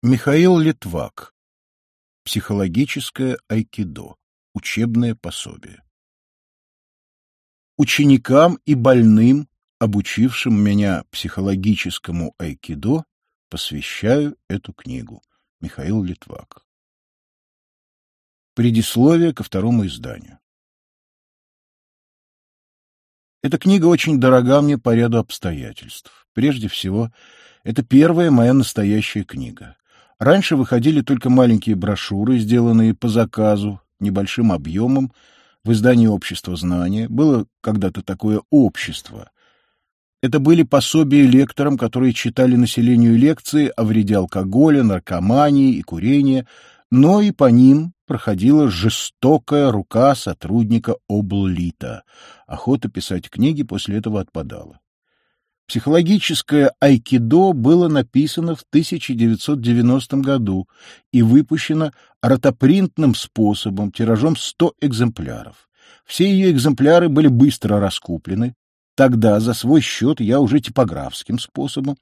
Михаил Литвак. Психологическое айкидо. Учебное пособие. Ученикам и больным, обучившим меня психологическому айкидо, посвящаю эту книгу. Михаил Литвак. Предисловие ко второму изданию. Эта книга очень дорога мне по ряду обстоятельств. Прежде всего, это первая моя настоящая книга. Раньше выходили только маленькие брошюры, сделанные по заказу, небольшим объемом, в издании «Общество знания». Было когда-то такое «Общество». Это были пособия лекторам, которые читали населению лекции о вреде алкоголя, наркомании и курения, но и по ним проходила жестокая рука сотрудника облита. Охота писать книги после этого отпадала. Психологическое айкидо было написано в 1990 году и выпущено ротопринтным способом, тиражом 100 экземпляров. Все ее экземпляры были быстро раскуплены. Тогда за свой счет я уже типографским способом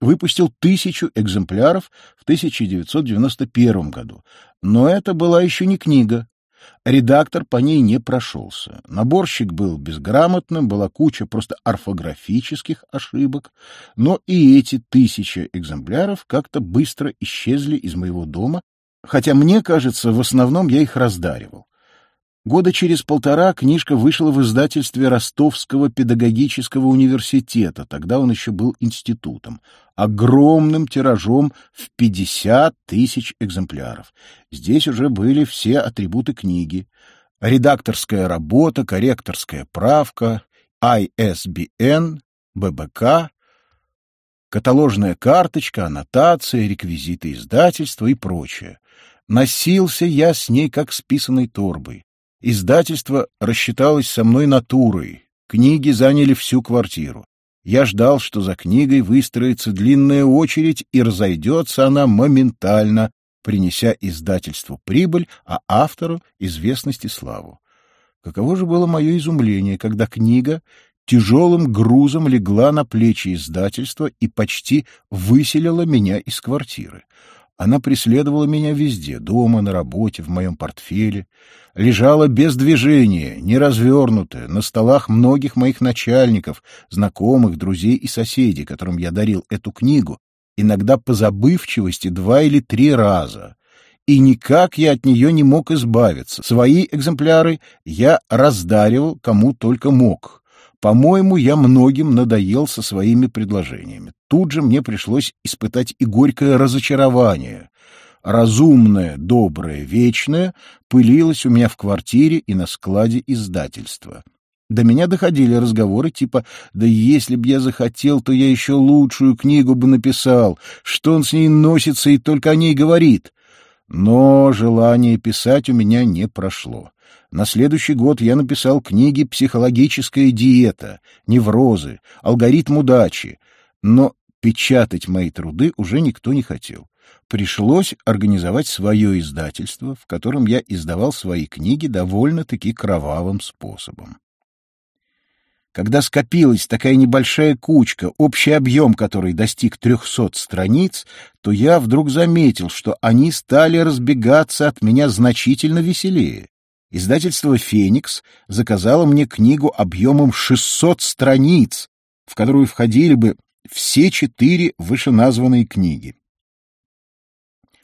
выпустил тысячу экземпляров в 1991 году. Но это была еще не книга, Редактор по ней не прошелся. Наборщик был безграмотным, была куча просто орфографических ошибок, но и эти тысячи экземпляров как-то быстро исчезли из моего дома, хотя, мне кажется, в основном я их раздаривал. Года через полтора книжка вышла в издательстве Ростовского педагогического университета, тогда он еще был институтом, огромным тиражом в 50 тысяч экземпляров. Здесь уже были все атрибуты книги. Редакторская работа, корректорская правка, ISBN, ББК, каталожная карточка, аннотация, реквизиты издательства и прочее. Носился я с ней как с писаной торбой. Издательство рассчиталось со мной натурой. Книги заняли всю квартиру. Я ждал, что за книгой выстроится длинная очередь, и разойдется она моментально, принеся издательству прибыль, а автору — известность и славу. Каково же было мое изумление, когда книга тяжелым грузом легла на плечи издательства и почти выселила меня из квартиры. Она преследовала меня везде, дома, на работе, в моем портфеле. Лежала без движения, неразвернутая, на столах многих моих начальников, знакомых, друзей и соседей, которым я дарил эту книгу, иногда по забывчивости два или три раза. И никак я от нее не мог избавиться. Свои экземпляры я раздаривал кому только мог. По-моему, я многим надоел со своими предложениями. Тут же мне пришлось испытать и горькое разочарование. Разумное, доброе, вечное пылилось у меня в квартире и на складе издательства. До меня доходили разговоры типа «Да если б я захотел, то я еще лучшую книгу бы написал, что он с ней носится и только о ней говорит». Но желание писать у меня не прошло. На следующий год я написал книги «Психологическая диета», «Неврозы», «Алгоритм удачи», но печатать мои труды уже никто не хотел. Пришлось организовать свое издательство, в котором я издавал свои книги довольно-таки кровавым способом. Когда скопилась такая небольшая кучка, общий объем которой достиг трехсот страниц, то я вдруг заметил, что они стали разбегаться от меня значительно веселее. Издательство «Феникс» заказало мне книгу объемом 600 страниц, в которую входили бы все четыре вышеназванные книги.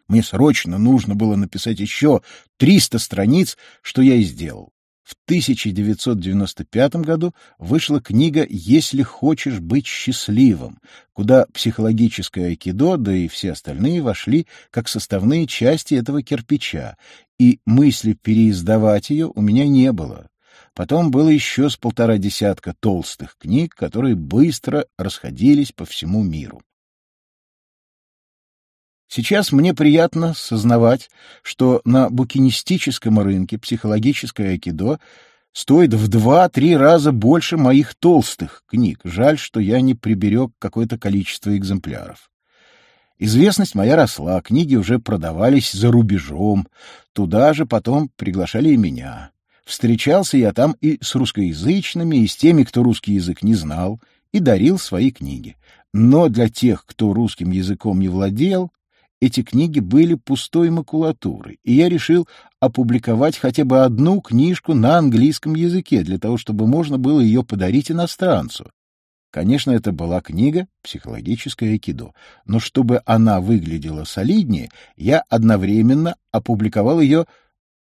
Мне срочно нужно было написать еще 300 страниц, что я и сделал. В 1995 году вышла книга «Если хочешь быть счастливым», куда психологическое айкидо, да и все остальные вошли как составные части этого кирпича, и мысли переиздавать ее у меня не было. Потом было еще с полтора десятка толстых книг, которые быстро расходились по всему миру. Сейчас мне приятно сознавать, что на букинистическом рынке психологическое айкидо стоит в два-три раза больше моих толстых книг. Жаль, что я не приберег какое-то количество экземпляров. Известность моя росла, книги уже продавались за рубежом. Туда же потом приглашали и меня. Встречался я там и с русскоязычными, и с теми, кто русский язык не знал, и дарил свои книги. Но для тех, кто русским языком не владел, эти книги были пустой макулатурой, и я решил опубликовать хотя бы одну книжку на английском языке, для того, чтобы можно было ее подарить иностранцу. Конечно, это была книга «Психологическое айкидо», но чтобы она выглядела солиднее, я одновременно опубликовал ее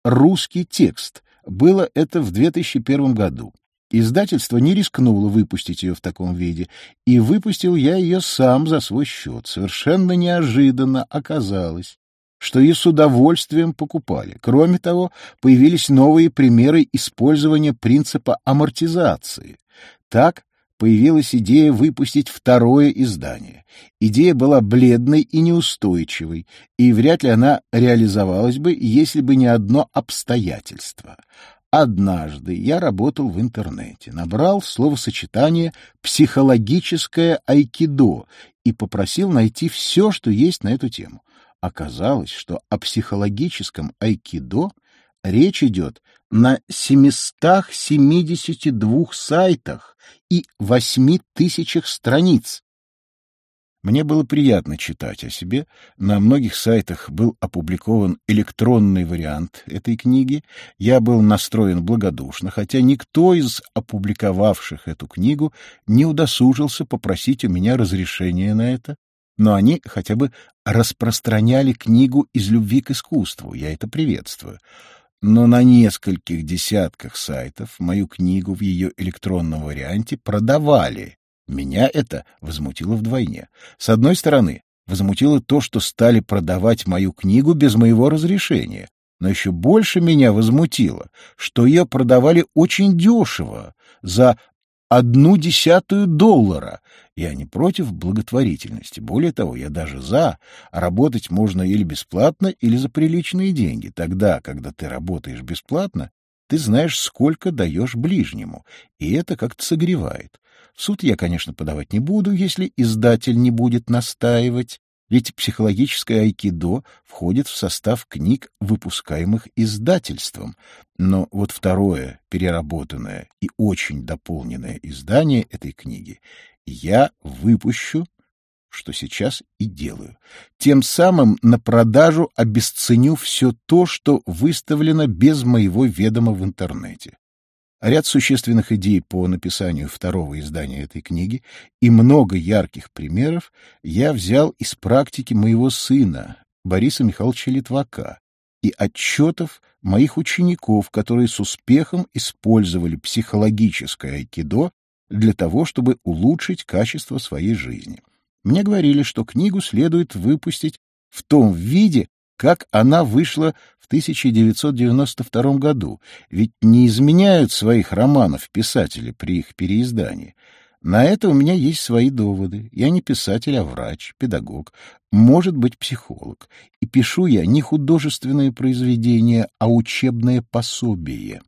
русский текст. Было это в 2001 году. Издательство не рискнуло выпустить ее в таком виде, и выпустил я ее сам за свой счет. Совершенно неожиданно оказалось, что ее с удовольствием покупали. Кроме того, появились новые примеры использования принципа амортизации. Так появилась идея выпустить второе издание. Идея была бледной и неустойчивой, и вряд ли она реализовалась бы, если бы не одно обстоятельство. Однажды я работал в интернете, набрал словосочетание «психологическое айкидо» и попросил найти все, что есть на эту тему. Оказалось, что о психологическом айкидо речь идет на 772 сайтах и 8 тысячах страниц, мне было приятно читать о себе. На многих сайтах был опубликован электронный вариант этой книги. Я был настроен благодушно, хотя никто из опубликовавших эту книгу не удосужился попросить у меня разрешения на это. Но они хотя бы распространяли книгу из любви к искусству. Я это приветствую. Но на нескольких десятках сайтов мою книгу в ее электронном варианте продавали меня это возмутило вдвойне. С одной стороны, возмутило то, что стали продавать мою книгу без моего разрешения. Но еще больше меня возмутило, что ее продавали очень дешево, за одну десятую доллара. Я не против благотворительности. Более того, я даже за. Работать можно или бесплатно, или за приличные деньги. Тогда, когда ты работаешь бесплатно, ты знаешь, сколько даешь ближнему, и это как-то согревает. Суд я, конечно, подавать не буду, если издатель не будет настаивать, ведь психологическое айкидо входит в состав книг, выпускаемых издательством. Но вот второе, переработанное и очень дополненное издание этой книги я выпущу что сейчас и делаю. Тем самым на продажу обесценю все то, что выставлено без моего ведома в интернете. Ряд существенных идей по написанию второго издания этой книги и много ярких примеров я взял из практики моего сына, Бориса Михайловича Литвака, и отчетов моих учеников, которые с успехом использовали психологическое айкидо для того, чтобы улучшить качество своей жизни. Мне говорили, что книгу следует выпустить в том виде, как она вышла в 1992 году, ведь не изменяют своих романов писатели при их переиздании. На это у меня есть свои доводы. Я не писатель, а врач, педагог, может быть, психолог. И пишу я не художественное произведение, а учебное пособие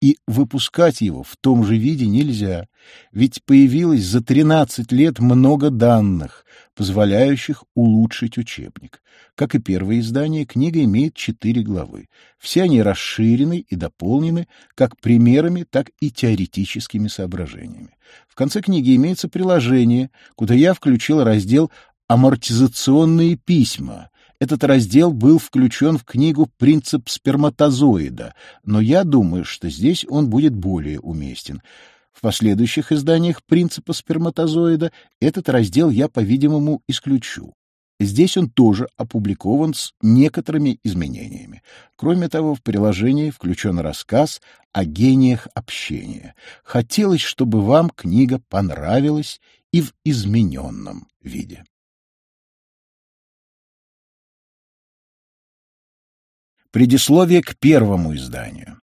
и выпускать его в том же виде нельзя, ведь появилось за 13 лет много данных, позволяющих улучшить учебник. Как и первое издание, книга имеет четыре главы. Все они расширены и дополнены как примерами, так и теоретическими соображениями. В конце книги имеется приложение, куда я включил раздел «Амортизационные письма», этот раздел был включен в книгу «Принцип сперматозоида», но я думаю, что здесь он будет более уместен. В последующих изданиях «Принципа сперматозоида» этот раздел я, по-видимому, исключу. Здесь он тоже опубликован с некоторыми изменениями. Кроме того, в приложении включен рассказ о гениях общения. Хотелось, чтобы вам книга понравилась и в измененном виде. Предисловие к первому изданию.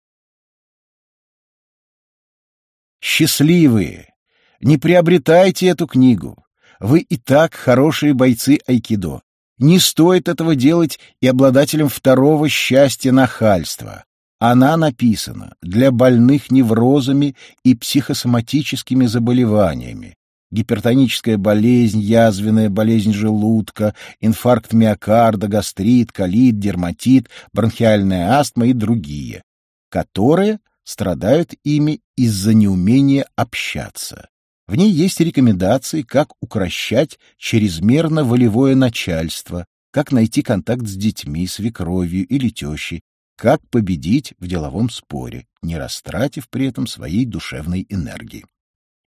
Счастливые! Не приобретайте эту книгу. Вы и так хорошие бойцы айкидо. Не стоит этого делать и обладателям второго счастья нахальства. Она написана для больных неврозами и психосоматическими заболеваниями, гипертоническая болезнь, язвенная болезнь желудка, инфаркт миокарда, гастрит, колит, дерматит, бронхиальная астма и другие, которые страдают ими из-за неумения общаться. В ней есть рекомендации, как укрощать чрезмерно волевое начальство, как найти контакт с детьми, свекровью или тещей, как победить в деловом споре, не растратив при этом своей душевной энергии.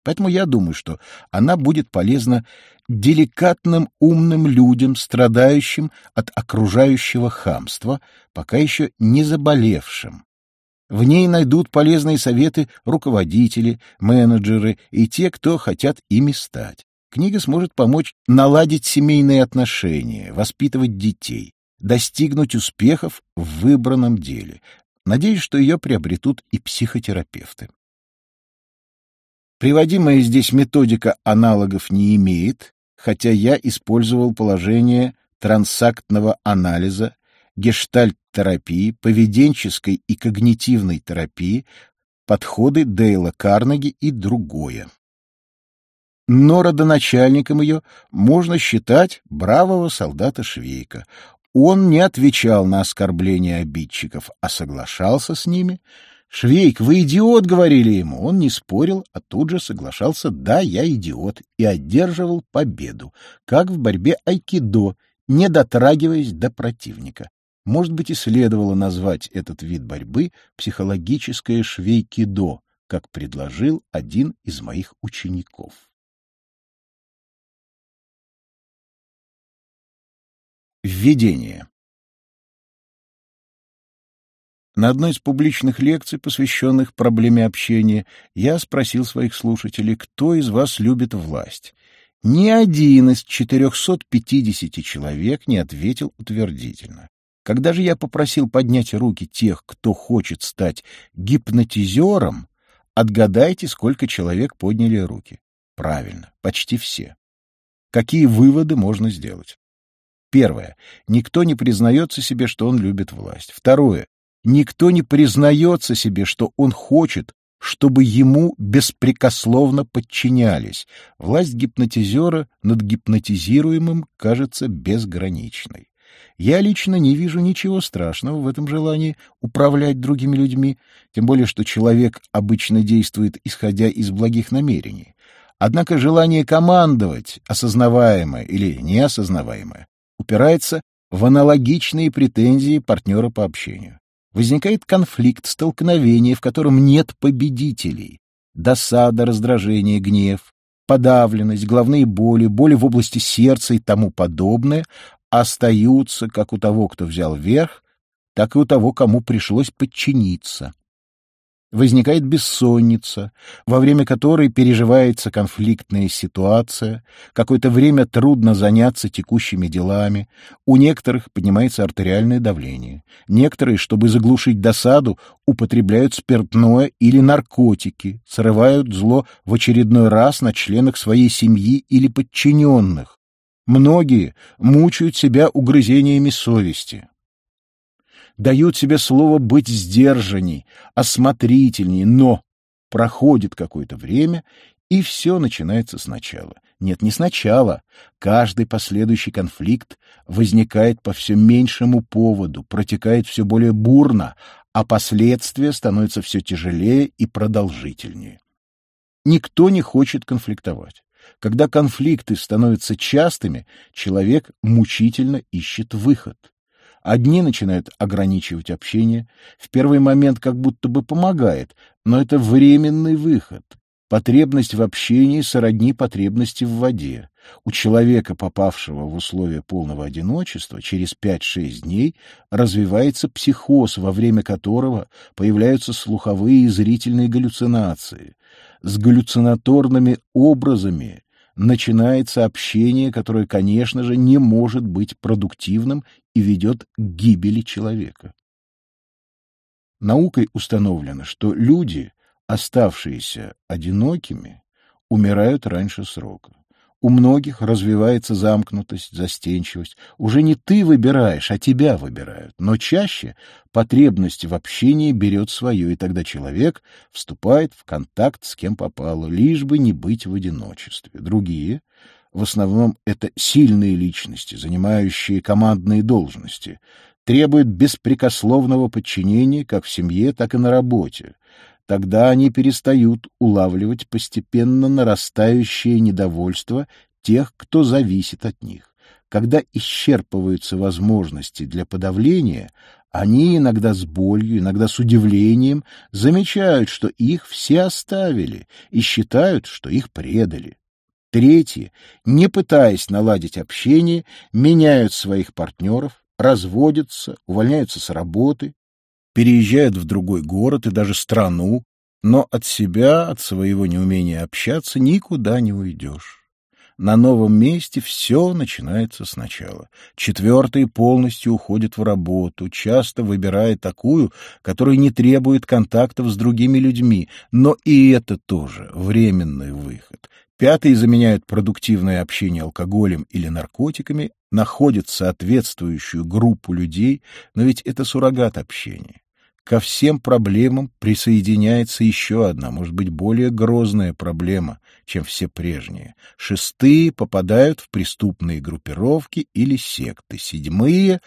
Поэтому я думаю, что она будет полезна деликатным умным людям, страдающим от окружающего хамства, пока еще не заболевшим. В ней найдут полезные советы руководители, менеджеры и те, кто хотят ими стать. Книга сможет помочь наладить семейные отношения, воспитывать детей, достигнуть успехов в выбранном деле. Надеюсь, что ее приобретут и психотерапевты. Приводимая здесь методика аналогов не имеет, хотя я использовал положение трансактного анализа, гештальт-терапии, поведенческой и когнитивной терапии, подходы Дейла Карнеги и другое. Но родоначальником ее можно считать бравого солдата Швейка. Он не отвечал на оскорбления обидчиков, а соглашался с ними — «Швейк, вы идиот!» — говорили ему. Он не спорил, а тут же соглашался «да, я идиот» и одерживал победу, как в борьбе айкидо, не дотрагиваясь до противника. Может быть, и следовало назвать этот вид борьбы психологическое швейкидо, как предложил один из моих учеников. Введение На одной из публичных лекций, посвященных проблеме общения, я спросил своих слушателей, кто из вас любит власть. Ни один из 450 человек не ответил утвердительно. Когда же я попросил поднять руки тех, кто хочет стать гипнотизером, отгадайте, сколько человек подняли руки. Правильно, почти все. Какие выводы можно сделать? Первое. Никто не признается себе, что он любит власть. Второе. Никто не признается себе, что он хочет, чтобы ему беспрекословно подчинялись. Власть гипнотизера над гипнотизируемым кажется безграничной. Я лично не вижу ничего страшного в этом желании управлять другими людьми, тем более что человек обычно действует исходя из благих намерений. Однако желание командовать, осознаваемое или неосознаваемое, упирается в аналогичные претензии партнера по общению возникает конфликт, столкновение, в котором нет победителей. Досада, раздражение, гнев, подавленность, головные боли, боли в области сердца и тому подобное остаются как у того, кто взял верх, так и у того, кому пришлось подчиниться возникает бессонница, во время которой переживается конфликтная ситуация, какое-то время трудно заняться текущими делами, у некоторых поднимается артериальное давление, некоторые, чтобы заглушить досаду, употребляют спиртное или наркотики, срывают зло в очередной раз на членах своей семьи или подчиненных. Многие мучают себя угрызениями совести дают себе слово быть сдержанней, осмотрительней, но проходит какое-то время, и все начинается сначала. Нет, не сначала. Каждый последующий конфликт возникает по все меньшему поводу, протекает все более бурно, а последствия становятся все тяжелее и продолжительнее. Никто не хочет конфликтовать. Когда конфликты становятся частыми, человек мучительно ищет выход. Одни начинают ограничивать общение, в первый момент как будто бы помогает, но это временный выход. Потребность в общении сродни потребности в воде. У человека, попавшего в условия полного одиночества, через 5-6 дней развивается психоз, во время которого появляются слуховые и зрительные галлюцинации. С галлюцинаторными образами начинается общение, которое, конечно же, не может быть продуктивным и ведет к гибели человека. Наукой установлено, что люди, оставшиеся одинокими, умирают раньше срока. У многих развивается замкнутость, застенчивость. Уже не ты выбираешь, а тебя выбирают. Но чаще потребность в общении берет свое, и тогда человек вступает в контакт с кем попало, лишь бы не быть в одиночестве. Другие в основном это сильные личности, занимающие командные должности, требуют беспрекословного подчинения как в семье, так и на работе. Тогда они перестают улавливать постепенно нарастающее недовольство тех, кто зависит от них. когда исчерпываются возможности для подавления, они иногда с болью, иногда с удивлением замечают, что их все оставили и считают, что их предали. Третьи, не пытаясь наладить общение, меняют своих партнеров, разводятся, увольняются с работы, переезжают в другой город и даже страну, но от себя, от своего неумения общаться никуда не уйдешь. На новом месте все начинается сначала. Четвертый полностью уходит в работу, часто выбирая такую, которая не требует контактов с другими людьми, но и это тоже временный выход. Пятый заменяет продуктивное общение алкоголем или наркотиками, находит соответствующую группу людей, но ведь это суррогат общения. Ко всем проблемам присоединяется еще одна, может быть, более грозная проблема, чем все прежние. Шестые попадают в преступные группировки или секты. Седьмые...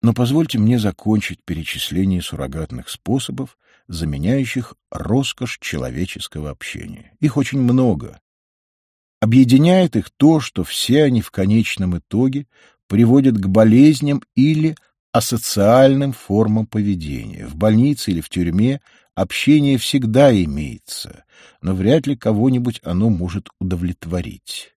Но позвольте мне закончить перечисление суррогатных способов, заменяющих роскошь человеческого общения. Их очень много. Объединяет их то, что все они в конечном итоге приводят к болезням или асоциальным формам поведения. В больнице или в тюрьме общение всегда имеется, но вряд ли кого-нибудь оно может удовлетворить.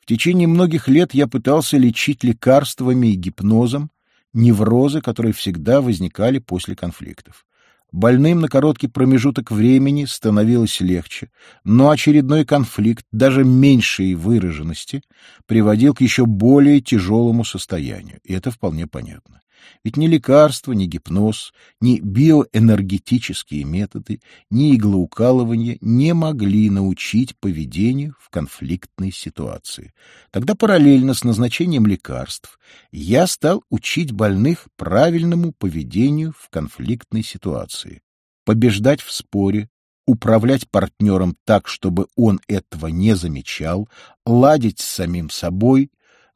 В течение многих лет я пытался лечить лекарствами и гипнозом неврозы, которые всегда возникали после конфликтов. Больным на короткий промежуток времени становилось легче, но очередной конфликт, даже меньшей выраженности, приводил к еще более тяжелому состоянию, и это вполне понятно. Ведь ни лекарства, ни гипноз, ни биоэнергетические методы, ни иглоукалывание не могли научить поведению в конфликтной ситуации. Тогда параллельно с назначением лекарств я стал учить больных правильному поведению в конфликтной ситуации. Побеждать в споре, управлять партнером так, чтобы он этого не замечал, ладить с самим собой,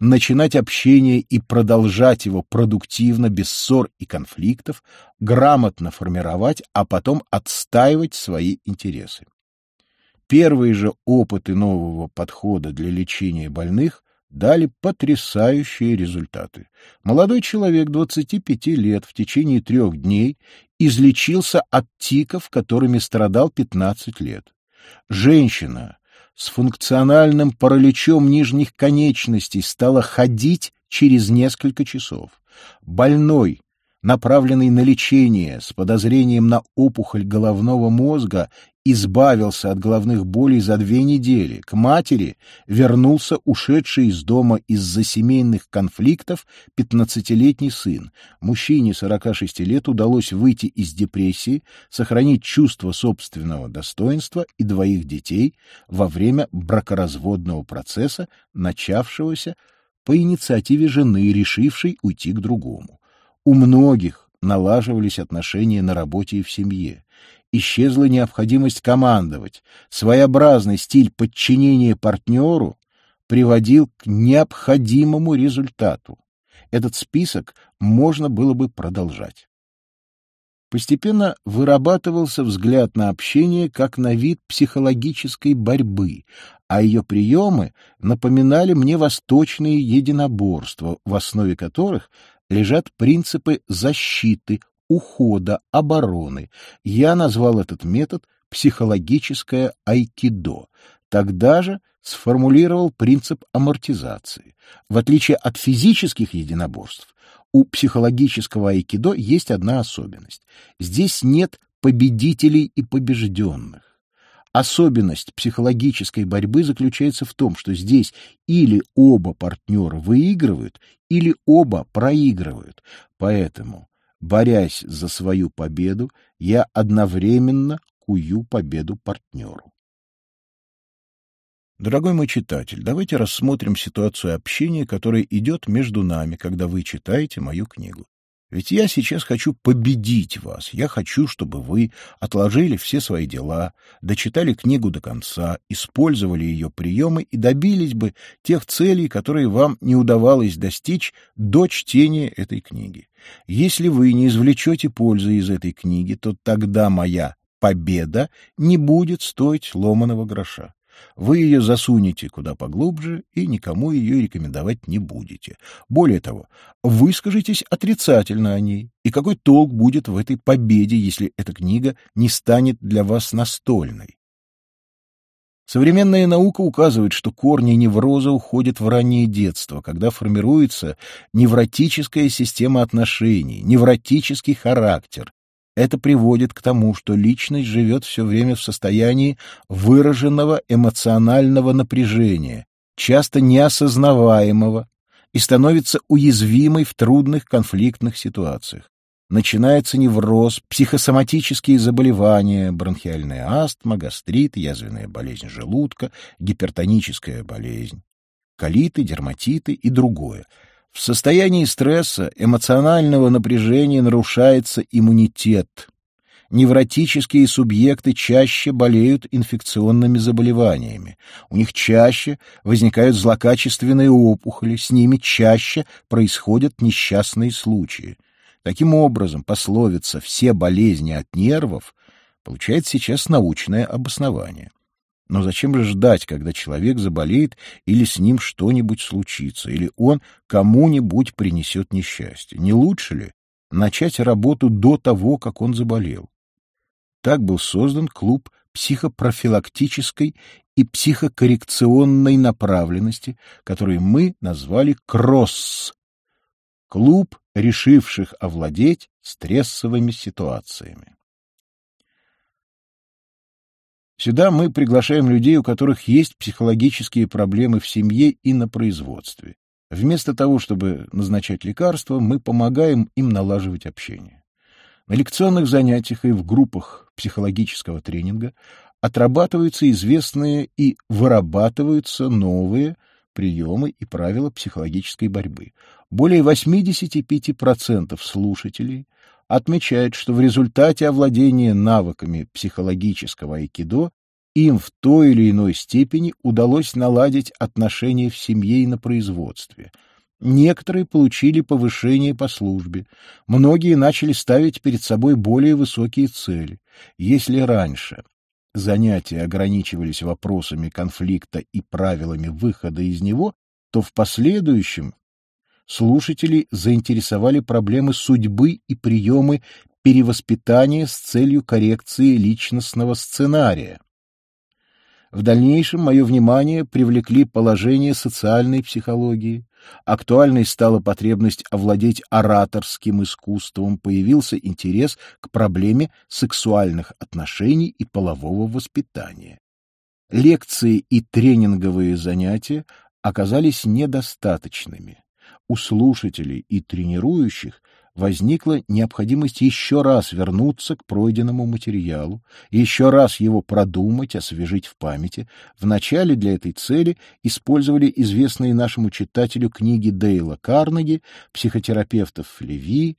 начинать общение и продолжать его продуктивно, без ссор и конфликтов, грамотно формировать, а потом отстаивать свои интересы. Первые же опыты нового подхода для лечения больных дали потрясающие результаты. Молодой человек 25 лет в течение трех дней излечился от тиков, которыми страдал 15 лет. Женщина, с функциональным параличом нижних конечностей стала ходить через несколько часов. Больной, направленный на лечение с подозрением на опухоль головного мозга, избавился от головных болей за две недели. К матери вернулся ушедший из дома из-за семейных конфликтов пятнадцатилетний сын. Мужчине 46 лет удалось выйти из депрессии, сохранить чувство собственного достоинства и двоих детей во время бракоразводного процесса, начавшегося по инициативе жены, решившей уйти к другому. У многих налаживались отношения на работе и в семье исчезла необходимость командовать. Своеобразный стиль подчинения партнеру приводил к необходимому результату. Этот список можно было бы продолжать. Постепенно вырабатывался взгляд на общение как на вид психологической борьбы, а ее приемы напоминали мне восточные единоборства, в основе которых лежат принципы защиты, ухода, обороны. Я назвал этот метод психологическое айкидо. Тогда же сформулировал принцип амортизации. В отличие от физических единоборств, у психологического айкидо есть одна особенность. Здесь нет победителей и побежденных. Особенность психологической борьбы заключается в том, что здесь или оба партнера выигрывают, или оба проигрывают. Поэтому Борясь за свою победу, я одновременно кую победу партнеру. Дорогой мой читатель, давайте рассмотрим ситуацию общения, которая идет между нами, когда вы читаете мою книгу. Ведь я сейчас хочу победить вас. Я хочу, чтобы вы отложили все свои дела, дочитали книгу до конца, использовали ее приемы и добились бы тех целей, которые вам не удавалось достичь до чтения этой книги. Если вы не извлечете пользы из этой книги, то тогда моя победа не будет стоить ломаного гроша. Вы ее засунете куда поглубже и никому ее рекомендовать не будете. Более того, выскажитесь отрицательно о ней. И какой толк будет в этой победе, если эта книга не станет для вас настольной? Современная наука указывает, что корни невроза уходят в раннее детство, когда формируется невротическая система отношений, невротический характер, это приводит к тому, что личность живет все время в состоянии выраженного эмоционального напряжения, часто неосознаваемого, и становится уязвимой в трудных конфликтных ситуациях. Начинается невроз, психосоматические заболевания, бронхиальная астма, гастрит, язвенная болезнь желудка, гипертоническая болезнь, колиты, дерматиты и другое — в состоянии стресса, эмоционального напряжения нарушается иммунитет. Невротические субъекты чаще болеют инфекционными заболеваниями. У них чаще возникают злокачественные опухоли, с ними чаще происходят несчастные случаи. Таким образом, пословица «все болезни от нервов» получает сейчас научное обоснование. Но зачем же ждать, когда человек заболеет или с ним что-нибудь случится, или он кому-нибудь принесет несчастье? Не лучше ли начать работу до того, как он заболел? Так был создан клуб психопрофилактической и психокоррекционной направленности, который мы назвали «Кросс» — клуб решивших овладеть стрессовыми ситуациями. Сюда мы приглашаем людей, у которых есть психологические проблемы в семье и на производстве. Вместо того, чтобы назначать лекарства, мы помогаем им налаживать общение. На лекционных занятиях и в группах психологического тренинга отрабатываются известные и вырабатываются новые приемы и правила психологической борьбы. Более 85% слушателей отмечает, что в результате овладения навыками психологического айкидо им в той или иной степени удалось наладить отношения в семье и на производстве. Некоторые получили повышение по службе, многие начали ставить перед собой более высокие цели. Если раньше занятия ограничивались вопросами конфликта и правилами выхода из него, то в последующем слушателей заинтересовали проблемы судьбы и приемы перевоспитания с целью коррекции личностного сценария. В дальнейшем мое внимание привлекли положения социальной психологии, актуальной стала потребность овладеть ораторским искусством, появился интерес к проблеме сексуальных отношений и полового воспитания. Лекции и тренинговые занятия оказались недостаточными у слушателей и тренирующих возникла необходимость еще раз вернуться к пройденному материалу, еще раз его продумать, освежить в памяти. Вначале для этой цели использовали известные нашему читателю книги Дейла Карнеги, психотерапевтов Леви,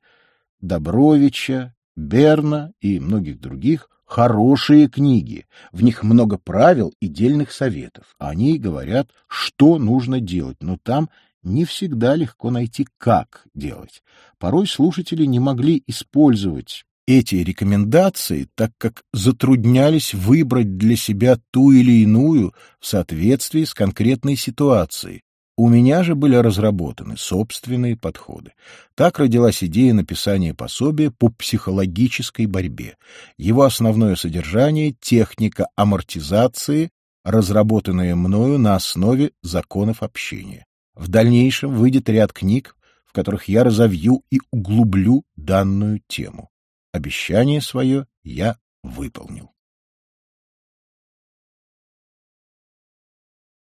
Добровича, Берна и многих других, хорошие книги. В них много правил и дельных советов. Они говорят, что нужно делать, но там не всегда легко найти, как делать. Порой слушатели не могли использовать эти рекомендации, так как затруднялись выбрать для себя ту или иную в соответствии с конкретной ситуацией. У меня же были разработаны собственные подходы. Так родилась идея написания пособия по психологической борьбе. Его основное содержание — техника амортизации, разработанная мною на основе законов общения. В дальнейшем выйдет ряд книг, в которых я разовью и углублю данную тему. Обещание свое я выполнил.